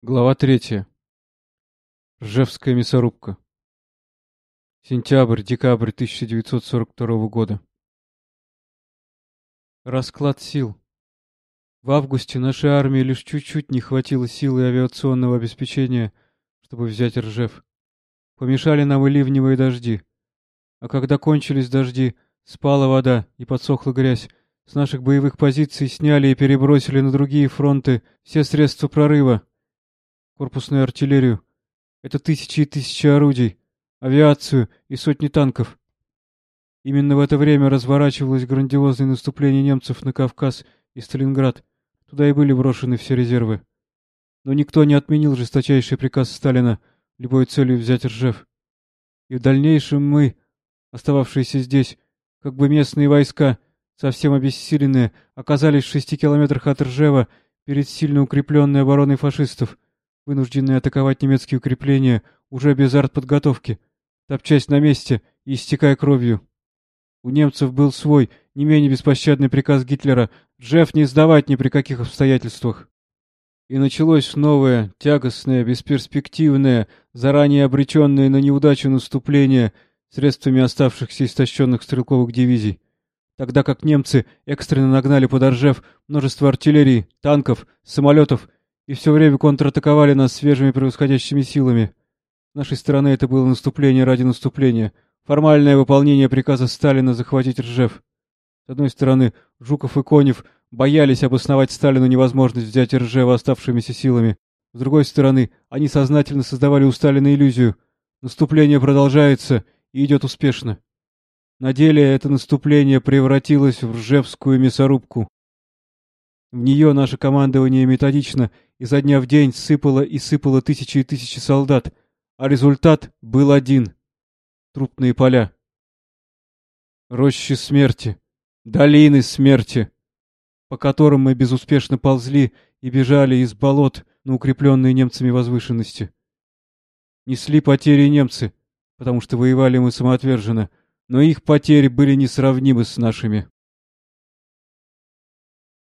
Глава третья. Ржевская мясорубка. Сентябрь-декабрь 1942 года. Расклад сил. В августе нашей армии лишь чуть-чуть не хватило силы авиационного обеспечения, чтобы взять Ржев. Помешали нам и ливневые дожди. А когда кончились дожди, спала вода и подсохла грязь, с наших боевых позиций сняли и перебросили на другие фронты все средства прорыва, корпусную артиллерию. Это тысячи и тысячи орудий, авиацию и сотни танков. Именно в это время разворачивалось грандиозное наступление немцев на Кавказ и Сталинград. Туда и были брошены все резервы. Но никто не отменил жесточайший приказ Сталина любой целью взять Ржев. И в дальнейшем мы, остававшиеся здесь, как бы местные войска, совсем обессиленные, оказались в шести километрах от Ржева перед сильно укрепленной обороной фашистов — вынужденные атаковать немецкие укрепления уже без артподготовки, топчась на месте и истекая кровью. У немцев был свой, не менее беспощадный приказ Гитлера Джефф не сдавать ни при каких обстоятельствах. И началось новое, тягостное, бесперспективное, заранее обреченное на неудачу наступление средствами оставшихся истощенных стрелковых дивизий. Тогда как немцы экстренно нагнали под Оржев множество артиллерии, танков, самолетов и все время контратаковали нас свежими превосходящими силами. С нашей стороны это было наступление ради наступления, формальное выполнение приказа Сталина захватить Ржев. С одной стороны, Жуков и Конев боялись обосновать Сталину невозможность взять Ржева оставшимися силами. С другой стороны, они сознательно создавали у Сталина иллюзию. Наступление продолжается и идет успешно. На деле это наступление превратилось в Ржевскую мясорубку. В нее наше командование методично изо дня в день сыпало и сыпало тысячи и тысячи солдат, а результат был один — трупные поля. Рощи смерти, долины смерти, по которым мы безуспешно ползли и бежали из болот на укрепленные немцами возвышенности. Несли потери немцы, потому что воевали мы самоотверженно, но их потери были несравнимы с нашими.